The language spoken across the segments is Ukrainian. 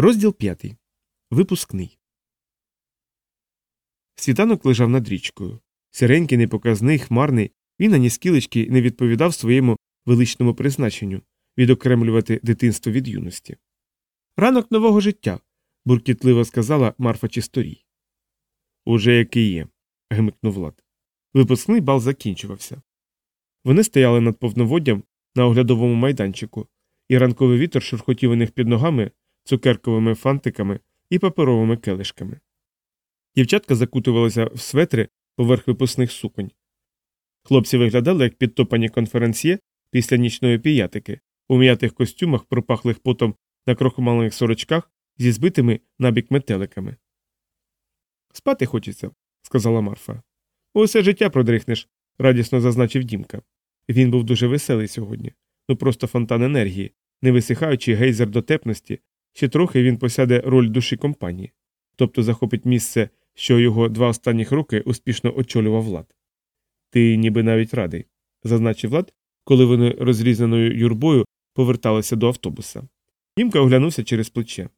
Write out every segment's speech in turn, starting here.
Розділ п'ятий. Випускний. Світанок лежав над річкою. Сиренький, непоказний, хмарний, він ані скілечки не відповідав своєму величному призначенню відокремлювати дитинство від юності. Ранок нового життя. буркітливо сказала Марфа Чисторій. Уже який є. гмикнув Влад. Випускний бал закінчувався. Вони стояли над повноводдям на оглядовому майданчику, і ранковий вітер шурхотів у них під ногами цукерковими фантиками і паперовими келишками. Дівчатка закутувалися в светри поверх випускних суконь. Хлопці виглядали як підтопані конференціє після нічної піятики, у м'ятих костюмах, пропахлих потом на крохомалених сорочках зі збитими набік метеликами. Спати хочеться, сказала Марфа. Усе життя продрихнеш, радісно зазначив Дімка. Він був дуже веселий сьогодні, ну просто фонтан енергії, не висихаючи гейзер дотепності, ще трохи він посяде роль душі компанії, тобто захопить місце, що його два останніх роки успішно очолював влад. Ти ніби навіть радий, зазначив Влад, коли вони розрізненою юрбою поверталися до автобуса. Дімка оглянувся через плече.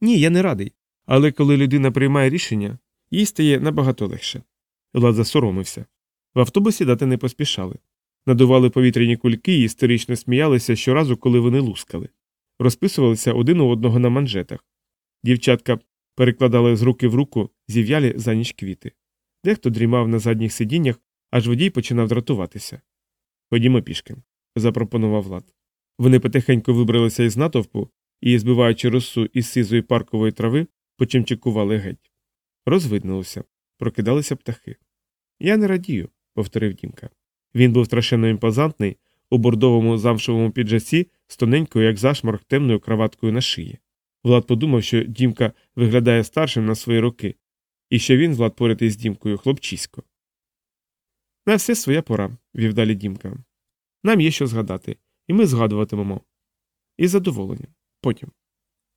Ні, я не радий. Але коли людина приймає рішення, їй стає набагато легше. Влад засоромився. В автобусі дати не поспішали. Надували повітряні кульки і історично сміялися щоразу, коли вони лускали. Розписувалися один у одного на манжетах. Дівчатка перекладали з руки в руку зів'ялі за ніч квіти. Дехто дрімав на задніх сидіннях, аж водій починав дратуватися. Ходімо пішки, запропонував Влад. Вони потихеньку вибралися із натовпу і, збиваючи росу із сизої паркової трави, почимчикували геть. Розвиднулося, прокидалися птахи. Я не радію, повторив Дімка. Він був страшенно імпозантний у бордовому замшовому піджаці з тоненькою, як зашморг, темною краваткою на шиї. Влад подумав, що Дімка виглядає старшим на свої роки, і що він, Влад поряд із Дімкою, хлопчисько. На все своя пора, вів далі Дімка. Нам є що згадати, і ми згадуватимемо. Із задоволенням. Потім.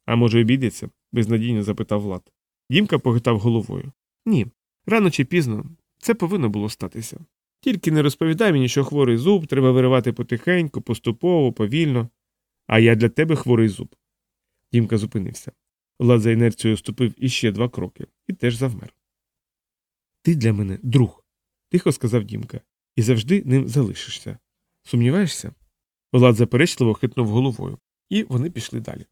А може, обійдеться? безнадійно запитав Влад. Дімка похитав головою. Ні, рано чи пізно це повинно було статися. Тільки не розповідай мені, що хворий зуб треба виривати потихеньку, поступово, повільно. А я для тебе хворий зуб. Дімка зупинився. Влад за інерцією ступив іще два кроки і теж завмер. Ти для мене друг, тихо сказав Дімка, і завжди ним залишишся. Сумніваєшся? Влад заперечливо хитнув головою, і вони пішли далі.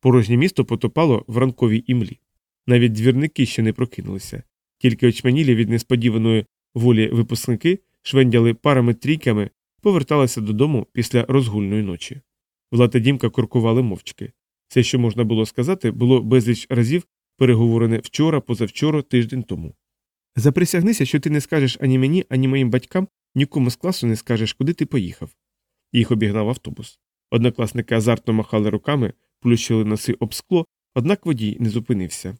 Порожнє місто потопало в ранковій імлі. Навіть двірники ще не прокинулися, тільки очманілі від несподіваної волі випускники швендяли парами трійками, поверталися додому після розгульної ночі. Влад та Дімка куркували мовчки. Все, що можна було сказати, було безліч разів переговорене вчора, позавчора, тиждень тому. Заприсягнися, що ти не скажеш ані мені, ані моїм батькам, нікому з класу не скажеш, куди ти поїхав. Їх обігнав автобус. Однокласники азартно махали руками, плющили носи об скло, однак водій не зупинився.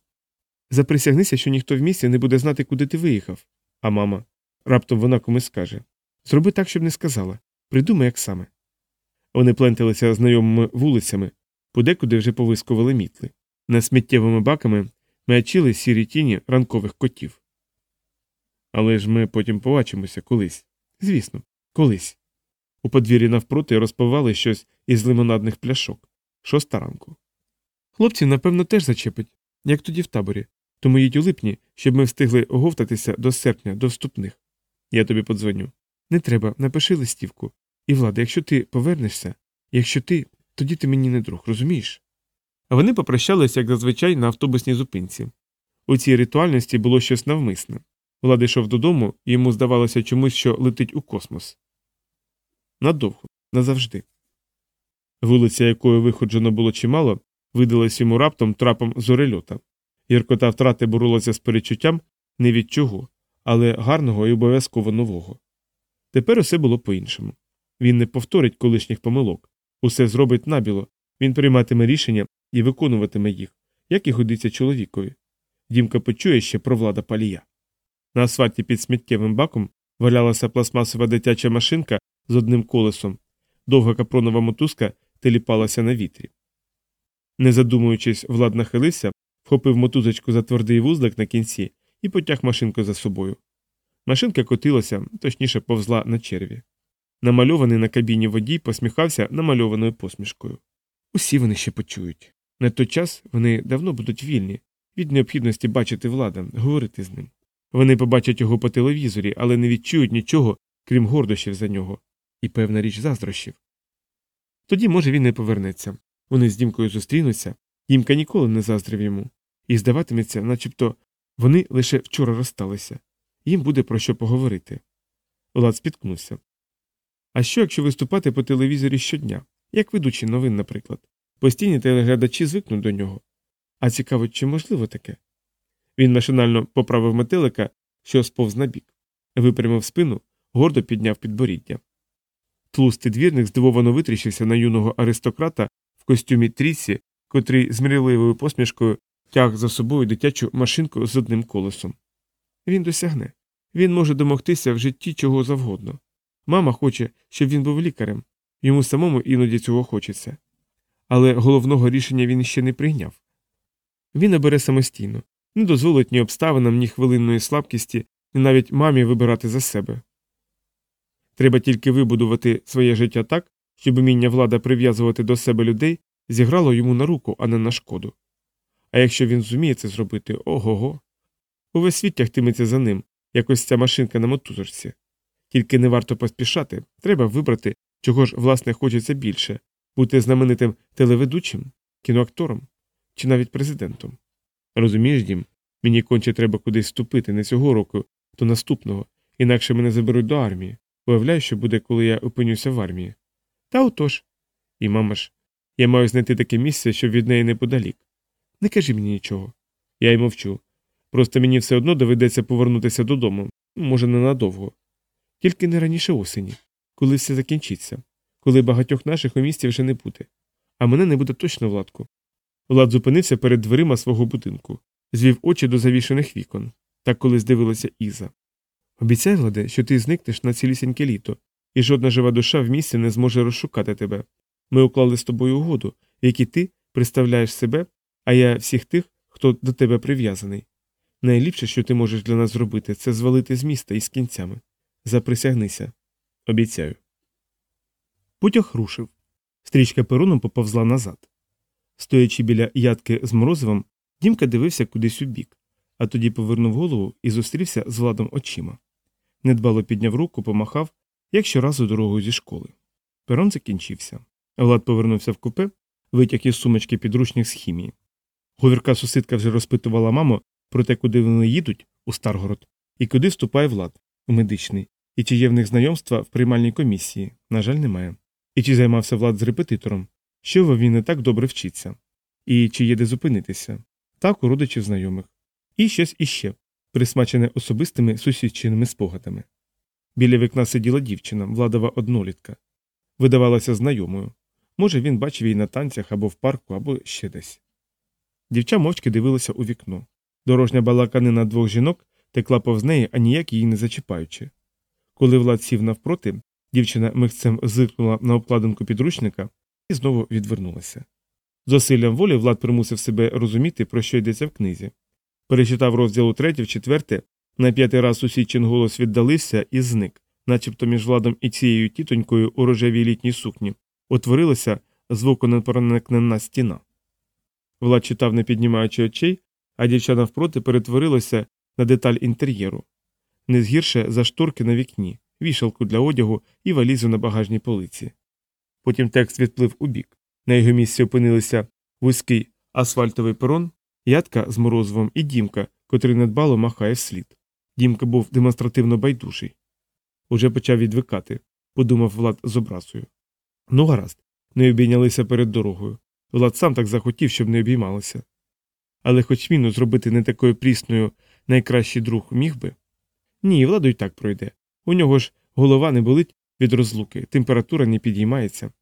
Заприсягнися, що ніхто в місті не буде знати, куди ти виїхав. А мама. Раптом вона комусь скаже Зроби так, щоб не сказала. Придумай, як саме. Вони пленталися знайомими вулицями, подекуди вже повискували мітли. Над сміттєвими баками маячили сірі тіні ранкових котів. Але ж ми потім побачимося колись. Звісно, колись. У подвір'ї навпроти розпивали щось із лимонадних пляшок. Шоста ранку. Хлопці, напевно, теж зачепить, як тоді в таборі, тому їдь у липні, щоб ми встигли оговтатися до серпня, до вступних. Я тобі подзвоню. Не треба, напиши листівку. І влада, якщо ти повернешся, якщо ти, тоді ти мені не друг, розумієш? А вони попрощалися, як зазвичай, на автобусній зупинці. У цій ритуальності було щось навмисне. Влад йшов додому, і йому здавалося чомусь, що летить у космос. Надовго, назавжди. Вулиця, якою виходжено було чимало, видалась йому раптом трапом зорельота. Гіркота втрати боролася з перечуттям не від чого, але гарного і обов'язково нового. Тепер усе було по іншому. Він не повторить колишніх помилок, усе зробить набіло, він прийматиме рішення і виконуватиме їх, як і годиться чоловікові. Дімка почує ще про влада палія. На асфальті під сміттєвим баком валялася пластмасова дитяча машинка з одним колесом, довга капронова мотузка теліпалася на вітрі. Не задумуючись, влад нахилився, вхопив мотузочку за твердий вузлик на кінці і потяг машинку за собою. Машинка котилася, точніше повзла на черві. Намальований на кабіні водій посміхався намальованою посмішкою. Усі вони ще почують. На той час вони давно будуть вільні від необхідності бачити влада, говорити з ним. Вони побачать його по телевізорі, але не відчують нічого, крім гордощів за нього, і певна річ заздрощів. Тоді, може, він не повернеться. Вони з дімкою зустрінуться, дімка ніколи не заздрив йому, і здаватиметься, начебто вони лише вчора розсталися, їм буде про що поговорити. Влад спіткнувся. А що, якщо виступати по телевізорі щодня, як ведучий новин, наприклад, постійні телеглядачі звикнуть до нього. А цікаво, чи можливо таке? Він машинально поправив метелика, що сповз на бік, випрямив спину, гордо підняв підборіддя. Тлустий двірник здивовано витріщився на юного аристократа в костюмі трісі, котрий з мрійливою посмішкою тяг за собою дитячу машинку з одним колесом. Він досягне. Він може домогтися в житті чого завгодно. Мама хоче, щоб він був лікарем, йому самому іноді цього хочеться. Але головного рішення він ще не прийняв. Він обере самостійно, не дозволить ні обставинам, ні хвилинної слабкісті, ні навіть мамі вибирати за себе. Треба тільки вибудувати своє життя так, щоб уміння влада прив'язувати до себе людей зіграло йому на руку, а не на шкоду. А якщо він зуміє це зробити, ого го. Увесь світ тягтиметься за ним, якось ця машинка на мотузорці. Тільки не варто поспішати, треба вибрати, чого ж власне хочеться більше бути знаменитим телеведучим, кіноактором чи навіть президентом. Розумієш, дім, мені конче треба кудись вступити не цього року, то наступного, інакше мене заберуть до армії. Уявляю, що буде, коли я опинюся в армії. Та отож. І мама ж, я маю знайти таке місце, щоб від неї неподалік. Не кажи мені нічого. Я й мовчу. Просто мені все одно доведеться повернутися додому, може, ненадовго. Тільки не раніше осені, коли все закінчиться, коли багатьох наших у місті вже не буде. А мене не буде точно владку. Влад зупинився перед дверима свого будинку, звів очі до завішених вікон, так коли здивилася Іза. Обіцяй, Владе, що ти зникнеш на цілісіньке літо, і жодна жива душа в місті не зможе розшукати тебе. Ми уклали з тобою угоду, в якій ти представляєш себе, а я всіх тих, хто до тебе прив'язаний. Найліпше, що ти можеш для нас зробити, це звалити з міста із кінцями. Заприсягнися. Обіцяю. Потяг рушив. Стрічка пероном поповзла назад. Стоячи біля ядки з морозивом, Дімка дивився кудись у бік, а тоді повернув голову і зустрівся з владом очима. Недбало підняв руку, помахав, як щоразу дорогою зі школи. Перон закінчився. Влад повернувся в купе, витяг із сумочки підручник з хімії. Говірка сусідка вже розпитувала маму про те, куди вони їдуть у Старгород, і куди вступає влад у медичний, і чи є в них знайомства в приймальній комісії. На жаль, немає. І чи займався влад з репетитором, що він не так добре вчиться, і чи є де зупинитися, так у родичів знайомих. І щось іще, присмачене особистими сусідчиними спогадами. Біля вікна сиділа дівчина, владова однолітка. Видавалася знайомою. Може, він бачив її на танцях або в парку, або ще десь. Дівча мовчки дивилася у вікно. Дорожня балаканина двох жінок текла повз неї, а ніяк її не зачіпаючи. Коли Влад сів навпроти, дівчина михцем зиркнула на обкладинку підручника і знову відвернулася. Зусиллям волі Влад примусив себе розуміти, про що йдеться в книзі. Перечитав розділу третє в четверте, на п'ятий раз сусідчин голос віддалився і зник, начебто між владом і цією тітонькою у рожевій літній сукні утворилася звуконепроникнена стіна. Влад читав, не піднімаючи очей, а дівча навпроти перетворилася на деталь інтер'єру, не згірше за шторки на вікні, вішалку для одягу і валізу на багажній полиці. Потім текст відплив у бік. На його місці опинилися вузький асфальтовий перон, ядка з морозивом і дімка, котрий недбало махає вслід. Дімка був демонстративно байдужий. Уже почав відвикати, подумав Влад з образою. Ну, гаразд, не обійнялися перед дорогою. Влад сам так захотів, щоб не обіймалися. Але хоч міну зробити не такою прісною найкращий друг міг би. Ні, владу й так пройде. У нього ж голова не болить від розлуки, температура не підіймається.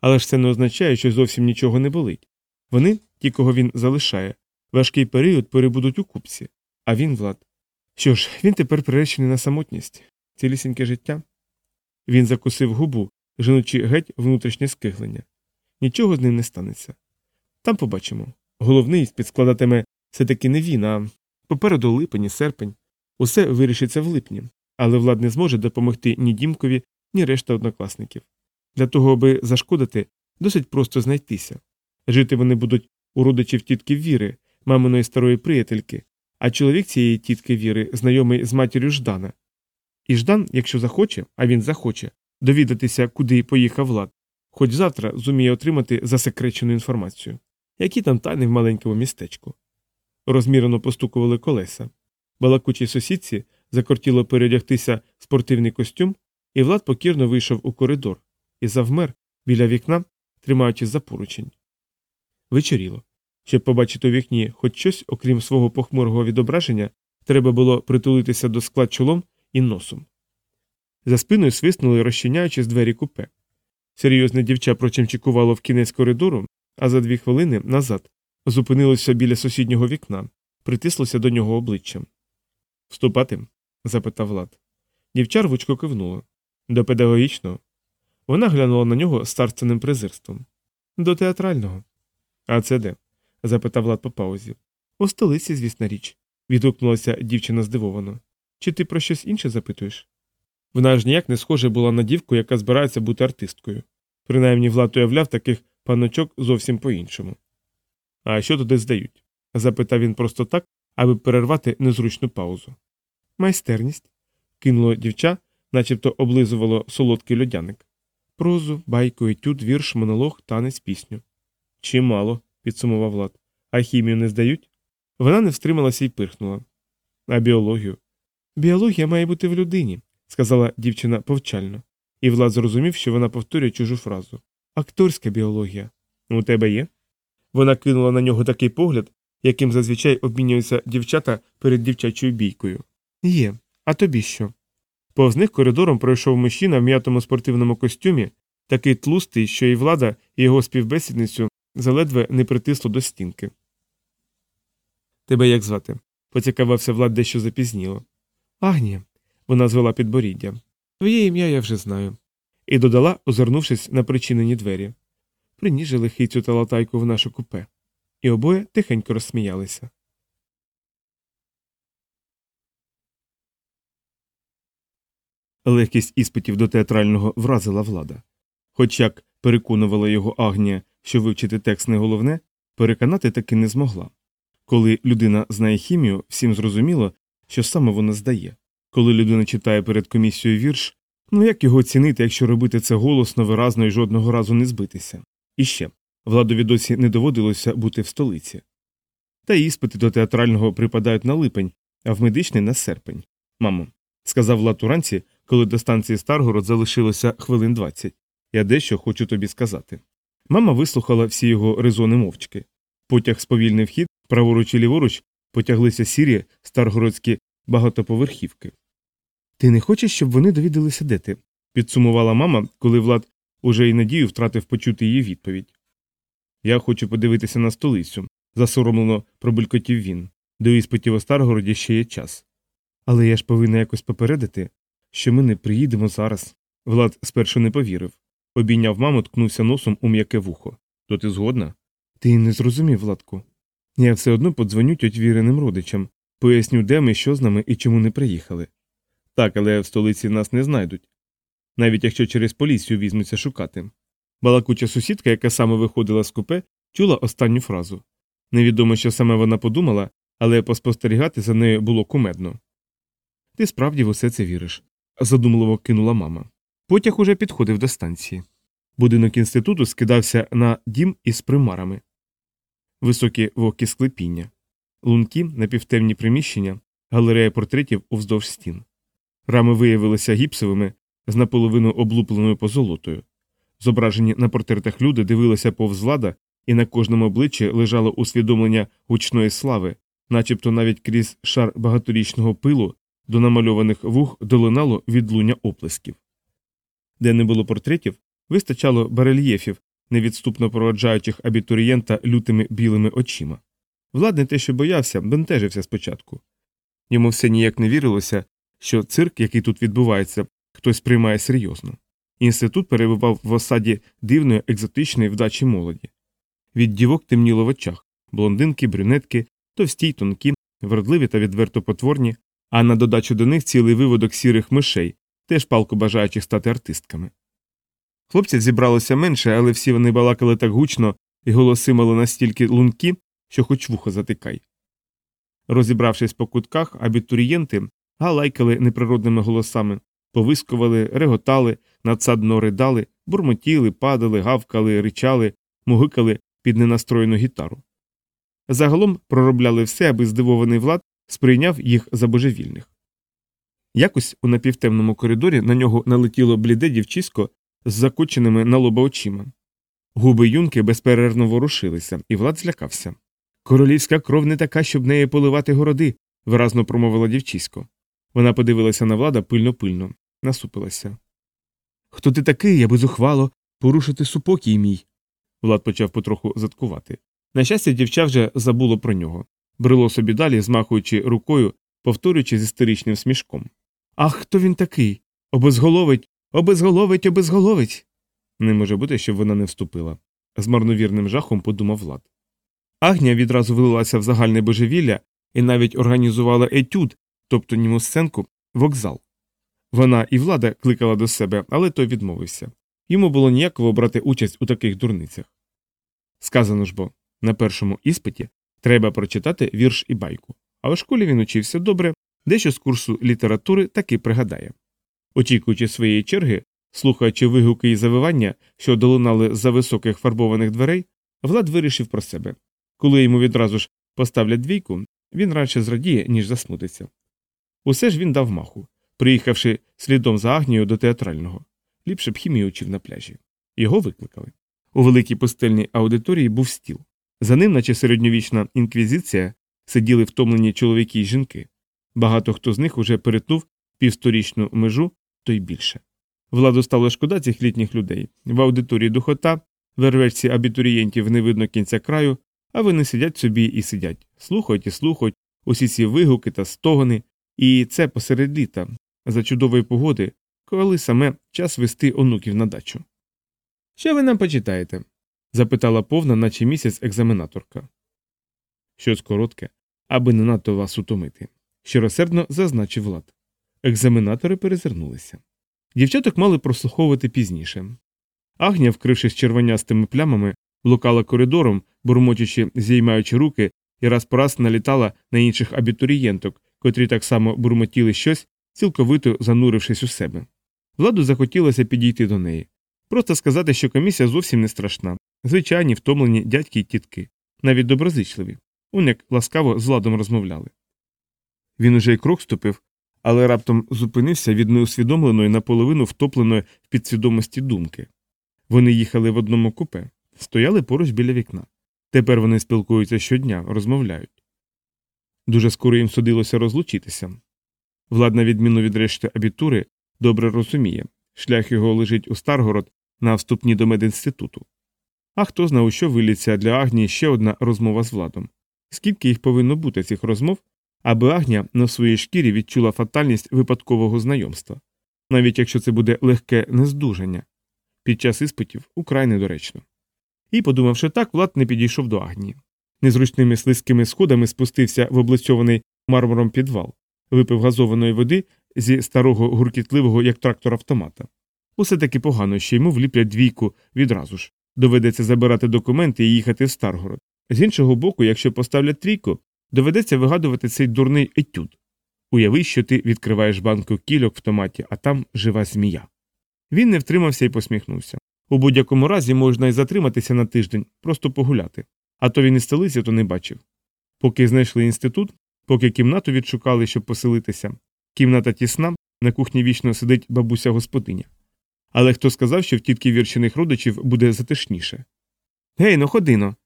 Але ж це не означає, що зовсім нічого не болить. Вони, ті, кого він залишає, важкий період перебудуть у купці, а він, Влад. Що ж, він тепер приречений на самотність, цілісіньке життя. Він закусив губу, женучи геть внутрішнє скиглення. Нічого з ним не станеться. Там побачимо. Головний іспит складатиме все таки не він, а попереду липень і серпень. Усе вирішиться в липні, але влад не зможе допомогти ні дімкові, ні решта однокласників. Для того, аби зашкодити, досить просто знайтися. Жити вони будуть у родичів тітки Віри, маминої старої приятельки, а чоловік цієї тітки Віри знайомий з матір'ю Ждана. І Ждан, якщо захоче, а він захоче, довідатися, куди поїхав Влад, хоч завтра зуміє отримати засекречену інформацію. Які там тайни в маленькому містечку. Розмірено постукували колеса. Балакучій сусідці закортіло переодягтися в спортивний костюм, і Влад покірно вийшов у коридор і завмер біля вікна, тримаючись за поручень. Вечоріло. Щоб побачити у вікні хоч щось, окрім свого похмурого відображення, треба було притулитися до склад чолом і носом. За спиною свиснули, розчиняючи з двері купе. Серйозне дівча прочимчикувало в кінець коридору, а за дві хвилини назад зупинилося біля сусіднього вікна, притислося до нього обличчям. Вступати? запитав Влад. Дівча рвучко кивнула. До педагогічного. Вона глянула на нього з царственним презирством. До театрального. А це де? запитав Влад по паузі. У столиці, звісна річ, відгукнулася дівчина здивовано. Чи ти про щось інше запитуєш? Вона ж ніяк не схожа була на дівку, яка збирається бути артисткою. Принаймні Влад уявляв таких паночок зовсім по іншому. А що туди здають? запитав він просто так, аби перервати незручну паузу. Майстерність. кинуло дівча, начебто облизувало солодкий льодяник. Прозу, байку, етюд, вірш, монолог, танець, пісню. Чимало, підсумував Влад. А хімію не здають? Вона не встрималася і пирхнула. А біологію? Біологія має бути в людині, сказала дівчина повчально, і Влад зрозумів, що вона повторює чужу фразу. Акторська біологія. У тебе є? Вона кинула на нього такий погляд, яким зазвичай обмінюються дівчата перед дівчачою бійкою. Є, а тобі що? Повз них коридором пройшов мужчина в м'ятому спортивному костюмі, такий тлустий, що і влада, і його співбесідницю заледве не притисло до стінки. Тебе як звати? поцікавився Влад дещо запізніло. Агнія. Вона звела підборіддя. Твоє ім'я я вже знаю. І додала, озирнувшись на причинені двері. Приніс же лихий цю талатайку в наше купе. І обоє тихенько розсміялися. Легкість іспитів до театрального вразила влада. Хоч як переконувала його Агнія, що вивчити текст не головне, переконати таки не змогла. Коли людина знає хімію, всім зрозуміло, що саме вона здає. Коли людина читає перед комісією вірш, ну як його оцінити, якщо робити це голосно, виразно і жодного разу не збитися? І ще владові досі не доводилося бути в столиці. Та іспити до театрального припадають на липень, а в медичний на серпень. Мамо, сказав Влад уранці, коли до станції Старгород залишилося хвилин двадцять. Я дещо хочу тобі сказати. Мама вислухала всі його резони мовчки. Потяг сповільнив хід, праворуч і ліворуч потяглися сірі старгородські багатоповерхівки. Ти не хочеш, щоб вони довідалися, де ти? підсумувала мама, коли Влад уже й надію втратив почути її відповідь. Я хочу подивитися на столицю, засоромлено пробулькотів він. До іспитів у Старгороді ще є час. Але я ж повинна якось попередити, що ми не приїдемо зараз. Влад спершу не повірив. Обійняв маму, ткнувся носом у м'яке вухо. То ти згодна? Ти не зрозумів, Владку. Я все одно подзвоню тьоть віреним родичам, поясню, де ми, що з нами і чому не приїхали. Так, але в столиці нас не знайдуть. Навіть якщо через поліцію візьмуться шукати. Балакуча сусідка, яка саме виходила з купе, чула останню фразу. Невідомо, що саме вона подумала, але поспостерігати за нею було кумедно. Ти справді в усе це віриш, задумливо кинула мама. Потяг уже підходив до станції. Будинок інституту скидався на дім із примарами, високі вогкі склепіння, лунки, напівтемні приміщення, галерея портретів уздовж стін. Рами виявилися гіпсовими з наполовину облупленою позолотою. Зображені на портретах люди дивилися повз влада, і на кожному обличчі лежало усвідомлення гучної слави, начебто навіть крізь шар багаторічного пилу до намальованих вух долинало відлуння оплесків. Де не було портретів, вистачало барельєфів, невідступно проводжаючих абітурієнта лютими білими очима. Влад те, що боявся, бентежився спочатку. Йому все ніяк не вірилося, що цирк, який тут відбувається, хтось приймає серйозно. Інститут перебував в осаді дивної екзотичної вдачі молоді. Від дівок темніло в очах блондинки, брюнетки, товсті й тонкі, вродливі та відверто потворні, а на додачу до них цілий виводок сірих мишей, теж палко бажаючих стати артистками. Хлопців зібралося менше, але всі вони балакали так гучно, і голоси мали настільки лункі, що хоч вухо затикай. Розібравшись по кутках, абітурієнти галайкали неприродними голосами, повискували, реготали, надсадно ридали, бурмотіли, падали, гавкали, ричали, мугикали під ненастроєну гітару. Загалом проробляли все, аби здивований влад сприйняв їх за божевільних. Якось у напівтемному коридорі на нього налетіло бліде дівчисько з закоченими на лоба очима. Губи юнки безперервно ворушилися, і влад злякався. Королівська кров не така, щоб неї поливати городи, виразно промовила дівчисько. Вона подивилася на влада пильно пильно, насупилася. Хто ти такий, аби зухвало порушити супокій мій? Влад почав потроху заткувати. На щастя, дівча вже забуло про нього, брело собі далі, змахуючи рукою, повторюючи з істеричним смішком. Ах, хто він такий? Обезголовить, обезголовить, обезголовить. Не може бути, щоб вона не вступила. З марновірним жахом подумав Влад. Агнія відразу влилася в загальне божевілля і навіть організувала етюд, тобто німу сценку, вокзал. Вона і влада кликала до себе, але той відмовився. Йому було ніяково брати участь у таких дурницях. Сказано ж бо, на першому іспиті треба прочитати вірш і байку, а у школі він учився добре, дещо з курсу літератури таки пригадає. Очікуючи своєї черги, слухаючи вигуки і завивання, що долунали з-за високих фарбованих дверей, Влад вирішив про себе. Коли йому відразу ж поставлять двійку, він радше зрадіє, ніж засмутиться. Усе ж він дав маху, приїхавши слідом за Агнією до театрального. Ліпше б хімію учив на пляжі. Його викликали. У великій пустельній аудиторії був стіл. За ним, наче середньовічна інквізиція, сиділи втомлені чоловіки й жінки. Багато хто з них уже перетнув півсторічну межу, то й більше. Владу стало шкода цих літніх людей. В аудиторії духота, в абітурієнтів не видно кінця краю, а вони сидять собі і сидять, слухають і слухають усі ці вигуки та стогони, і це посеред літа, за чудової погоди, коли саме час вести онуків на дачу. Що ви нам почитаєте? запитала повна, наче місяць екзаменаторка. Щось коротке, аби не надто вас утомити. Щиросердно зазначив Влад. Екзаменатори перезирнулися. Дівчаток мали прослуховувати пізніше. Агня, вкрившись червонястими плямами, блукала коридором, бурмочучи, зіймаючи руки, і раз по раз налітала на інших абітурієнток, котрі так само бурмотіли щось, цілковито занурившись у себе. Владу захотілося підійти до неї. Просто сказати, що комісія зовсім не страшна. Звичайні, втомлені дядьки й тітки, навіть доброзичливі. Он як ласкаво з владом розмовляли. Він уже й крок ступив, але раптом зупинився від неусвідомленої наполовину втопленої в підсвідомості думки. Вони їхали в одному купе, стояли поруч біля вікна. Тепер вони спілкуються щодня, розмовляють. Дуже скоро їм судилося розлучитися. Влад, на відміну від решти абітури, добре розуміє шлях його лежить у Старгород на вступні до медінституту. А хто знав, у що виліться для Агнії ще одна розмова з владом. Скільки їх повинно бути цих розмов, аби Агня на своїй шкірі відчула фатальність випадкового знайомства, навіть якщо це буде легке нездужання, під час іспитів украй недоречно. І, подумавши так, Влад не підійшов до Агнії. Незручними слизькими сходами спустився в облицьований мармуром підвал, випив газованої води зі старого гуркітливого, як трактор автомата. Усе таки погано, що йому вліплять двійку відразу ж. Доведеться забирати документи і їхати в Старгород. З іншого боку, якщо поставлять трійку, доведеться вигадувати цей дурний етюд. Уяви, що ти відкриваєш банку кільок в томаті, а там жива змія. Він не втримався і посміхнувся. У будь-якому разі можна і затриматися на тиждень, просто погуляти. А то він і столиці то не бачив. Поки знайшли інститут, поки кімнату відшукали, щоб поселитися. Кімната тісна, на кухні вічно сидить бабуся господиня. Але хто сказав, що в тітки вірчених родичів буде затишніше? Гей, ну ходино.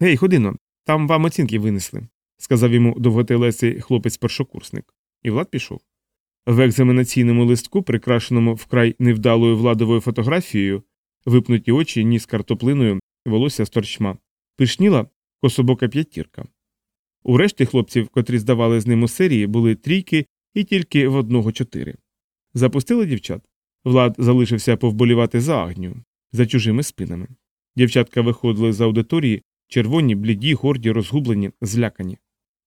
Гей, ходино, там вам оцінки винесли, сказав йому довготелесий хлопець першокурсник. І Влад пішов. В екзаменаційному листку, прикрашеному вкрай невдалою владовою фотографією, випнуті очі, ніс картоплиною, волосся з торчма, пишніла кособока п'ятірка. У решті хлопців, котрі здавали з ним у серії, були трійки і тільки в одного чотири. Запустили дівчат. Влад залишився повболівати за Агню, за чужими спинами. Дівчатка виходили з аудиторії, червоні, бліді, горді, розгублені, злякані.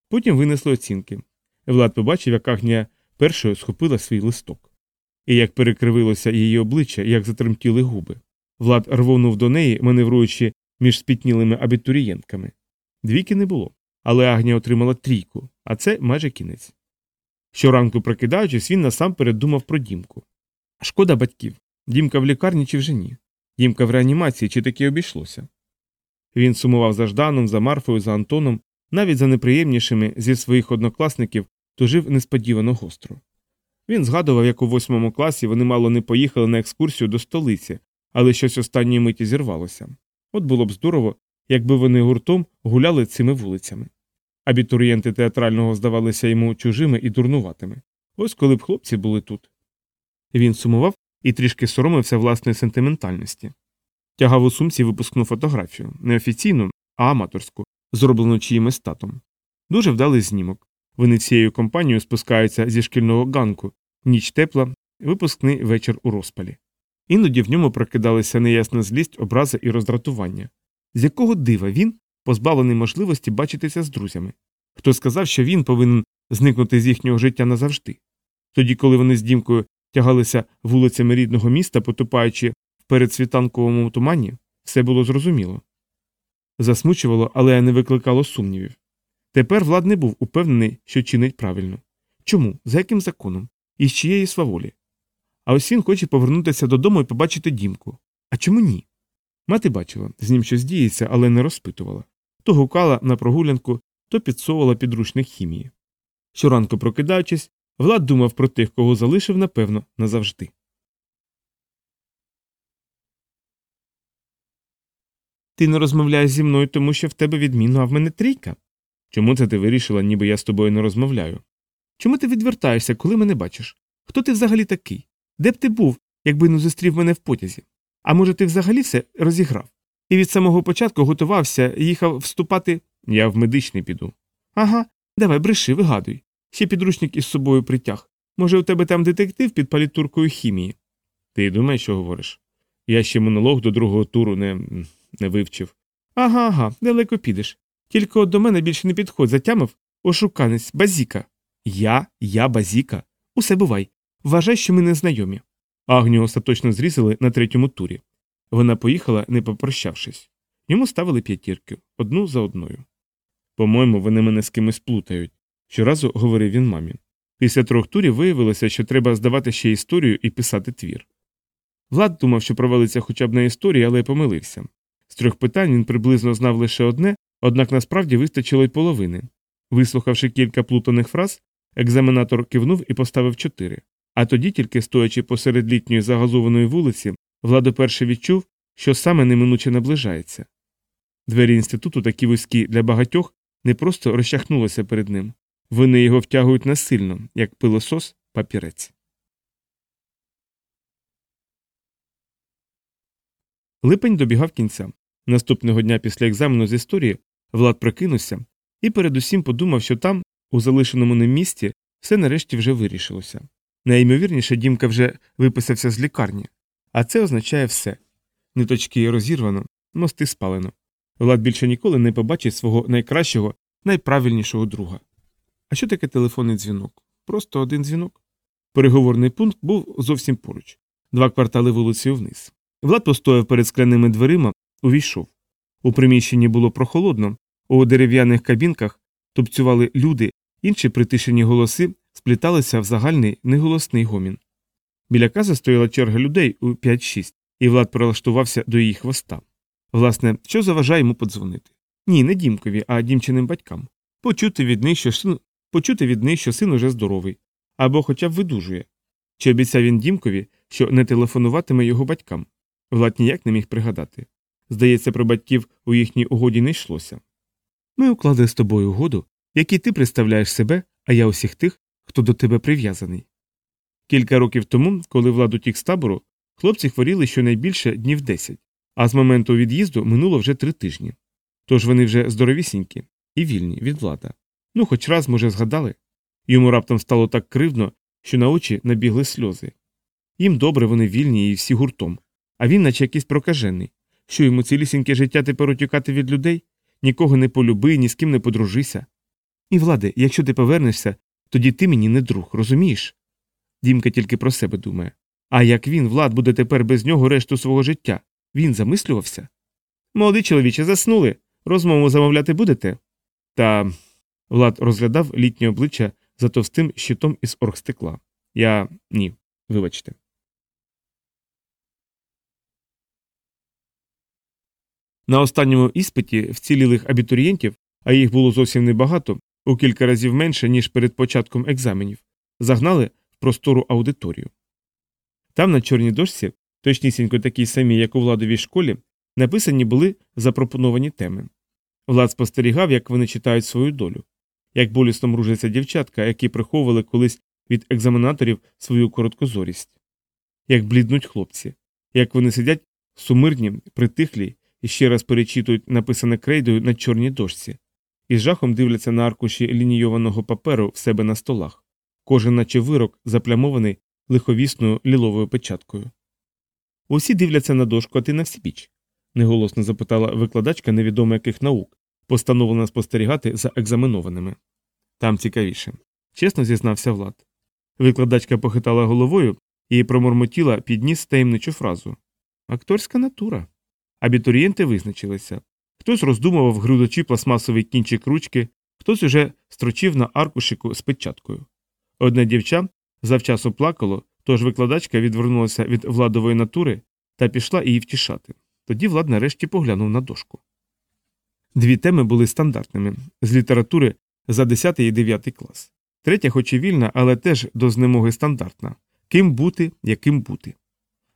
Потім винесли оцінки. Влад побачив, як Агнія першою схопила свій листок. І як перекривилося її обличчя, як затремтіли губи. Влад рвонув до неї, маневруючи між спітнілими абітурієнтками. Двійки не було, але Агнія отримала трійку, а це майже кінець. Щоранку прокидаючись, він насамперед думав про дімку. Шкода батьків. Дімка в лікарні чи вже ні. Дімка в реанімації чи таки обійшлося. Він сумував за Жданом, за Марфою, за Антоном, навіть за неприємнішими зі своїх однокласників тужив несподівано гостро. Він згадував, як у восьмому класі вони мало не поїхали на екскурсію до столиці, але щось останньої миті зірвалося. От було б здорово, якби вони гуртом гуляли цими вулицями. Абітурієнти театрального здавалися йому чужими і дурнуватими. Ось коли б хлопці були тут. Він сумував і трішки соромився власної сентиментальності. Тягав у сумці випускну фотографію, не офіційну, а аматорську, зроблену чиїмось татом. Дуже вдалий знімок. Вони всією компанією спускаються зі шкільного ганку, ніч тепла, випускний вечір у розпалі. Іноді в ньому прокидалися неясна злість, образи і роздратування. З якого дива він позбавлений можливості бачитися з друзями? Хто сказав, що він повинен зникнути з їхнього життя назавжди? Тоді, коли вони з дімкою тягалися вулицями рідного міста, потупаючи в передсвітанковому тумані, все було зрозуміло. Засмучувало, але не викликало сумнівів. Тепер Влад не був упевнений, що чинить правильно. Чому? За яким законом? І з чиєї сваволі? А ось він хоче повернутися додому і побачити дімку. А чому ні? Мати бачила, з ним щось діється, але не розпитувала. То гукала на прогулянку, то підсовувала підручник хімії. Щоранку прокидаючись, Влад думав про тих, кого залишив, напевно, назавжди. Ти не розмовляєш зі мною, тому що в тебе відмінно, а в мене трійка. Чому це ти вирішила, ніби я з тобою не розмовляю? Чому ти відвертаєшся, коли мене бачиш? Хто ти взагалі такий? Де б ти був, якби не зустрів мене в потязі? А може, ти взагалі все розіграв? І від самого початку готувався, їхав вступати. Я в медичний піду. Ага, давай бреши, вигадуй. Ще підручник із собою притяг. Може, у тебе там детектив під палітуркою хімії? Ти думаєш, що говориш? Я ще монолог до другого туру не, не вивчив. Ага, ага, далеко підеш. Тільки от до мене більше не підходь, затямив ошуканець, базіка. Я, я базіка. Усе бувай. Вважай, що ми не знайомі. Агню остаточно зрізали на третьому турі. Вона поїхала, не попрощавшись. Йому ставили п'ятірки одну за одною. По-моєму, вони мене з кимось плутають, щоразу говорив він мамі. Після трьох турів виявилося, що треба здавати ще історію і писати твір. Влад думав, що провалиться хоча б на історії, але помилився. З трьох питань він приблизно знав лише одне, однак насправді вистачило й половини. Вислухавши кілька плутаних фраз, екзаменатор кивнув і поставив чотири. А тоді, тільки стоячи посеред літньої загазованої вулиці, Влад уперше відчув, що саме неминуче наближається. Двері інституту, такі вузькі для багатьох, не просто розчахнулися перед ним, вони його втягують насильно, як пилосос папірець. Липень добігав кінця. Наступного дня після екзамену з історії Влад прокинувся і передусім подумав, що там, у залишеному ним місті, все нарешті вже вирішилося. Найімовірніше, Дімка вже виписався з лікарні, а це означає все ниточки розірвано, мости спалено. Влад більше ніколи не побачить свого найкращого, найправильнішого друга. А що таке телефонний дзвінок? Просто один дзвінок. Переговорний пункт був зовсім поруч, два квартали вулицею вниз. Влад постояв перед скляними дверима, увійшов. У приміщенні було прохолодно, у дерев'яних кабінках тупцювали люди, інші притишені голоси спліталися в загальний неголосний гомін. Біля кази стояла черга людей у 5-6, і Влад прилаштувався до її хвоста. Власне, що заважає йому подзвонити? Ні, не дімкові, а дімчиним батькам. Почути від них, що син, почути від них, що син уже здоровий, або хоча б видужує. Чи обіцяв він дімкові, що не телефонуватиме його батькам? Влад ніяк не міг пригадати. Здається, про батьків у їхній угоді не йшлося. Ми уклали з тобою угоду, який ти представляєш себе, а я усіх тих, хто до тебе прив'язаний. Кілька років тому, коли Влад утік з табору, хлопці хворіли щонайбільше днів десять, а з моменту від'їзду минуло вже три тижні. Тож вони вже здоровісінькі і вільні від влада. Ну, хоч раз, може, згадали. Йому раптом стало так кривдно, що на очі набігли сльози. Їм добре, вони вільні і всі гуртом, а він, наче якийсь прокажений, що йому цілісіньке життя тепер утікати від людей, нікого не полюби, ні з ким не подружися. І, влади, якщо ти повернешся, тоді ти мені не друг, розумієш? Дімка тільки про себе думає. А як він, Влад, буде тепер без нього решту свого життя? Він замислювався? Молоді чоловіче заснули. Розмову замовляти будете? Та. Влад розглядав літнє обличчя за товстим щитом із оргстекла. Я ні, вибачте. На останньому іспиті вцілілих абітурієнтів, а їх було зовсім небагато, у кілька разів менше, ніж перед початком екзаменів, загнали в простору аудиторію. Там на чорній дошці, точнісінько такій самій, як у владовій школі, написані були запропоновані теми. Влад спостерігав, як вони читають свою долю, як болісно мружаться дівчатка, які приховували колись від екзаменаторів свою короткозорість, як бліднуть хлопці, як вони сидять сумирні, притихлі і ще раз перечитують написане крейдою на чорній дошці, і з жахом дивляться на аркуші лінійованого паперу в себе на столах, кожен наче вирок заплямований лиховісною ліловою печаткою. Усі дивляться на дошку, а ти на всібіч? неголосно запитала викладачка невідомо яких наук, постановлена спостерігати за екзаменованими. Там цікавіше. Чесно зізнався Влад. Викладачка похитала головою і промормотіла підніс таємничу фразу Акторська натура. Абітурієнти визначилися. Хтось роздумував, грудочі пластмасовий кінчик ручки, хтось уже строчив на аркушику з печаткою. Одне дівча завчасу плакало, тож викладачка відвернулася від владової натури та пішла її втішати. Тоді влад нарешті поглянув на дошку. Дві теми були стандартними з літератури за 10 і 9 клас. Третя, хоч і вільна, але теж до знемоги стандартна ким бути, яким бути.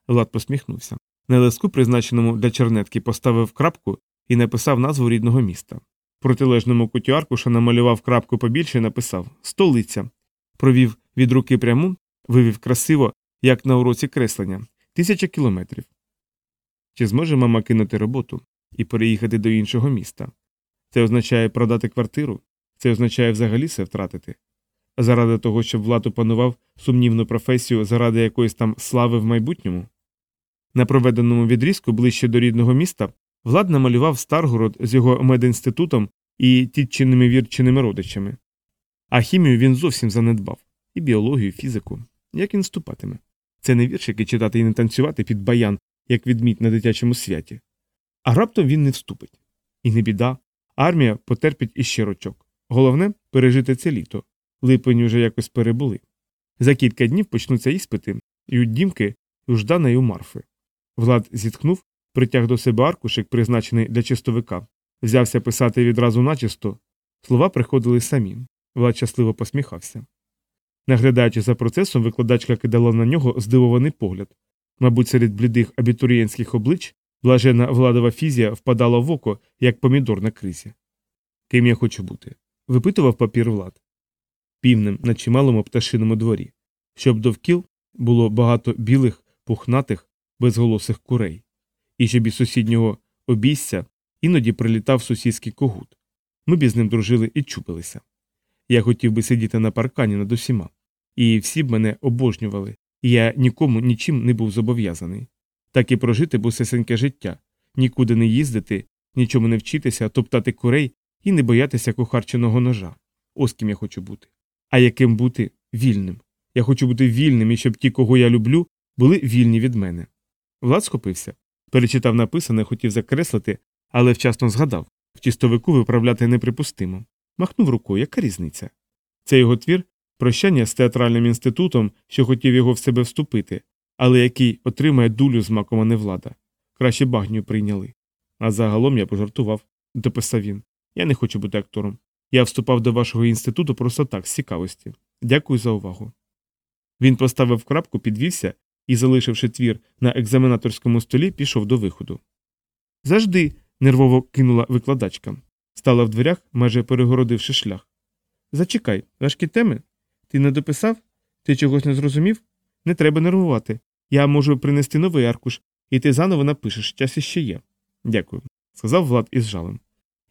Влад посміхнувся. На лиску, призначеному для чернетки, поставив крапку і написав назву рідного міста. Протилежному куті аркуша намалював крапку побільше і написав Столиця. Провів від руки пряму, вивів красиво, як на уроці креслення, тисяча кілометрів. Чи зможе мама кинути роботу і переїхати до іншого міста? Це означає продати квартиру, це означає взагалі все втратити. Заради того, щоб Влад опанував сумнівну професію заради якоїсь там слави в майбутньому. На проведеному відрізку ближче до рідного міста Влад намалював Старгород з його медінститутом і тітчинними вірченими родичами. А хімію він зовсім занедбав і біологію, і фізику. Як він вступатиме? Це не віршики читати і не танцювати під баян, як відмідь на дитячому святі. А раптом він не вступить. І не біда. Армія потерпить іще рочок. Головне пережити це літо. Липень уже якось перебули. За кілька днів почнуться іспити, і у дімки, і у Ждана, і у Марфи. Влад зітхнув, притяг до себе аркушик, призначений для чистовика, взявся писати відразу начисто. Слова приходили самі. Влад щасливо посміхався. Наглядаючи за процесом, викладачка кидала на нього здивований погляд. Мабуть, серед блідих абітурієнтських облич блажена владова фізія впадала в око, як помідор на кризі. Ким я хочу бути? випитував папір влад. Півнем на чималому пташиному дворі, щоб довкіл було багато білих, пухнатих, безголосих курей, і щоб із сусіднього обійстя іноді прилітав сусідський когут. Ми б із ним дружили і чупилися. Я хотів би сидіти на паркані над усіма, і всі б мене обожнювали, і я нікому нічим не був зобов'язаний. Так і прожити бусесеньке життя, нікуди не їздити, нічому не вчитися, топтати курей і не боятися кухарченого ножа. Ось ким я хочу бути. А яким бути вільним. Я хочу бути вільним і щоб ті, кого я люблю, були вільні від мене. Влад схопився, перечитав написане, хотів закреслити, але вчасно згадав в тістовику виправляти неприпустимо. Махнув рукою, яка різниця? Це його твір прощання з театральним інститутом, що хотів його в себе вступити, але який отримає дулю з маком, а не влада. Краще багню прийняли. А загалом я пожартував, дописав він. Я не хочу бути актором. Я вступав до вашого інституту просто так, з цікавості. Дякую за увагу. Він поставив крапку, підвівся і, залишивши твір на екзаменаторському столі, пішов до виходу. Завжди. нервово кинула викладачка. Стала в дверях, майже перегородивши шлях. Зачекай, важкі теми? Ти не дописав? Ти чогось не зрозумів? Не треба нервувати. Я можу принести новий аркуш, і ти заново напишеш, час іще є. Дякую, сказав Влад із жалем.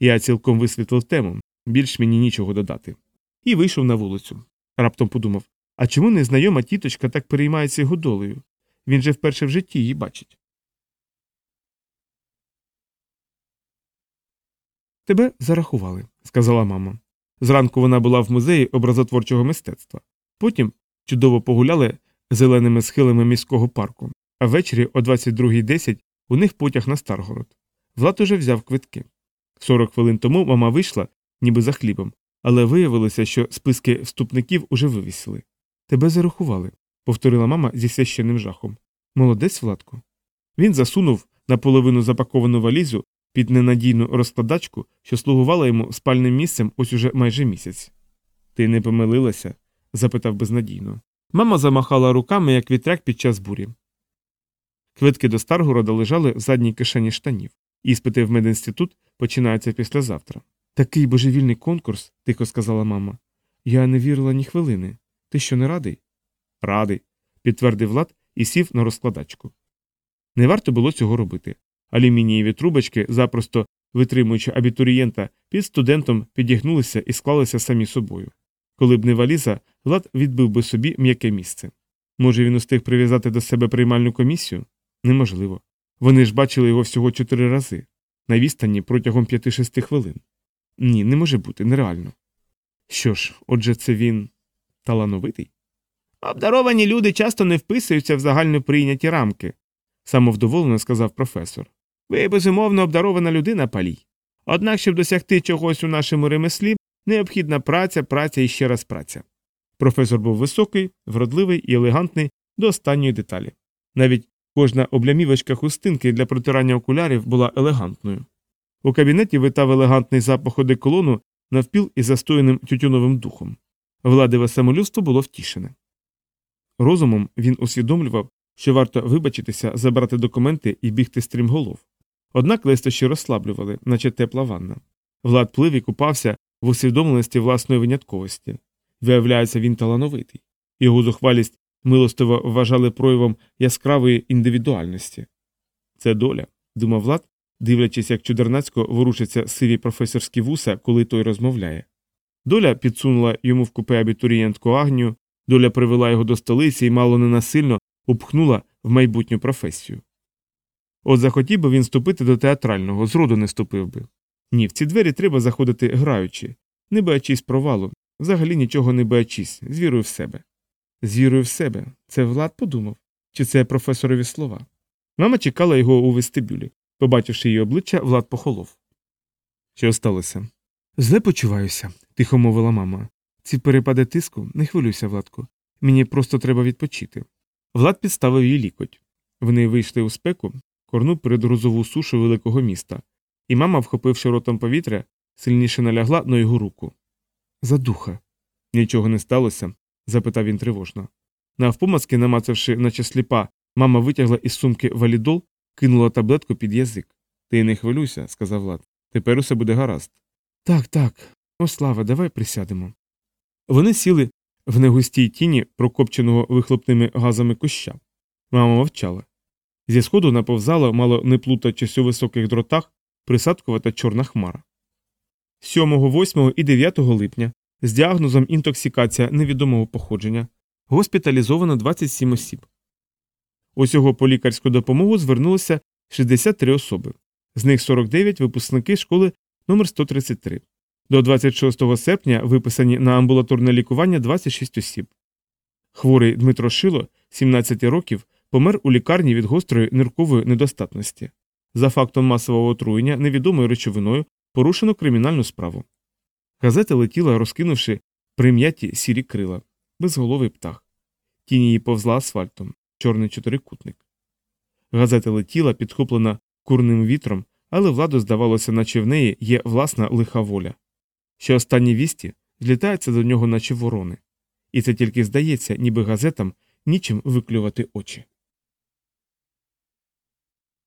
Я цілком висвітлив тему, більш мені нічого додати. І вийшов на вулицю. Раптом подумав а чому незнайома тіточка так переймається його долею? Він же вперше в житті її бачить. Тебе зарахували, сказала мама. Зранку вона була в музеї образотворчого мистецтва. Потім чудово погуляли зеленими схилами міського парку, а ввечері о 22.10 у них потяг на Старгород. Влад уже взяв квитки. Сорок хвилин тому мама вийшла, ніби за хлібом, але виявилося, що списки вступників уже вивісили. Тебе зарахували, повторила мама зі священним жахом. Молодець, Владко. Він засунув наполовину запаковану валізу під ненадійну розкладачку, що слугувала йому спальним місцем ось уже майже місяць. Ти не помилилася? запитав безнадійно. Мама замахала руками, як вітряк під час бурі. Квитки до Старгорода лежали в задній кишені штанів. Іспити в медінститут починаються післязавтра. Такий божевільний конкурс, тихо сказала мама. Я не вірила ні хвилини. Ти що не радий? Радий, підтвердив Влад і сів на розкладачку. Не варто було цього робити. Алюмінієві трубочки, запросто витримуючи абітурієнта, під студентом підігнулися і склалися самі собою. Коли б не валіза, Влад відбив би собі м'яке місце. Може, він устиг прив'язати до себе приймальну комісію? Неможливо. Вони ж бачили його всього чотири рази, на відстані протягом п'яти-шести хвилин. Ні, не може бути, нереально. Що ж, отже, це він талановитий? Обдаровані люди часто не вписуються в загально прийняті рамки, самовдоволено сказав професор. Ви, безумовно, обдарована людина палій. Однак, щоб досягти чогось у нашому ремеслі, необхідна праця, праця і ще раз праця. Професор був високий, вродливий і елегантний до останньої деталі. Навіть кожна облямівочка хустинки для протирання окулярів була елегантною. У кабінеті витав елегантний запах одеколону навпіл із застояним тютюновим духом. Владиве самолюбство було втішене. Розумом він усвідомлював, що варто вибачитися, забрати документи і бігти стрімголов. Однак листощі розслаблювали, наче тепла ванна. Влад плив і купався в усвідомленості власної винятковості. Виявляється, він талановитий. Його зухвалість милостиво вважали проявом яскравої індивідуальності. Це доля, думав Влад, дивлячись, як чудернацько ворушаться сиві професорські вуса, коли той розмовляє. Доля підсунула йому в купе абітурієнтку Агнію, доля привела його до столиці і мало ненасильно упхнула в майбутню професію. От захотів би він ступити до театрального, зроду не ступив би. Ні, в ці двері треба заходити граючи, не боячись провалу, взагалі нічого не боячись, з вірою в себе. З вірою в себе. Це Влад подумав, чи це професорові слова. Мама чекала його у вестибюлі. Побачивши її обличчя, Влад похолов. Що сталося? Зле почуваюся, тихо мовила мама. Ці перепади тиску, не хвилюйся, Владку. Мені просто треба відпочити. Влад підставив її лікоть. Вони вийшли у спеку, корну перед грозову сушу великого міста, і мама, вхопивши ротом повітря, сильніше налягла на його руку. Задуха. Нічого не сталося? запитав він тривожно. Навпомацки, намацавши, наче сліпа, мама витягла із сумки валідол, кинула таблетку під язик. Ти не хвилюйся, сказав Влад. Тепер усе буде гаразд. Так, так. О, слава, давай присядемо. Вони сіли в негустій тіні прокопченого вихлопними газами куща. Мама мовчала. Зі сходу наповзала, мало не плутаючись у високих дротах, присадкувата чорна хмара. 7, 8 і 9 липня з діагнозом інтоксикація невідомого походження госпіталізовано 27 осіб. Усього по лікарську допомогу звернулося 63 особи, з них 49 випускники школи номер 133 До 26 серпня виписані на амбулаторне лікування 26 осіб. Хворий Дмитро Шило, 17 років, помер у лікарні від гострої ниркової недостатності. За фактом масового отруєння невідомою речовиною порушено кримінальну справу. Газета летіла, розкинувши прим'яті сірі крила, безголовий птах. Тінь її повзла асфальтом, чорний чотирикутник. Газета летіла, підхоплена курним вітром, але владу, здавалося, наче в неї є власна лиха воля. Що останні вісті злітаються до нього, наче ворони, і це тільки здається, ніби газетам нічим виклювати очі.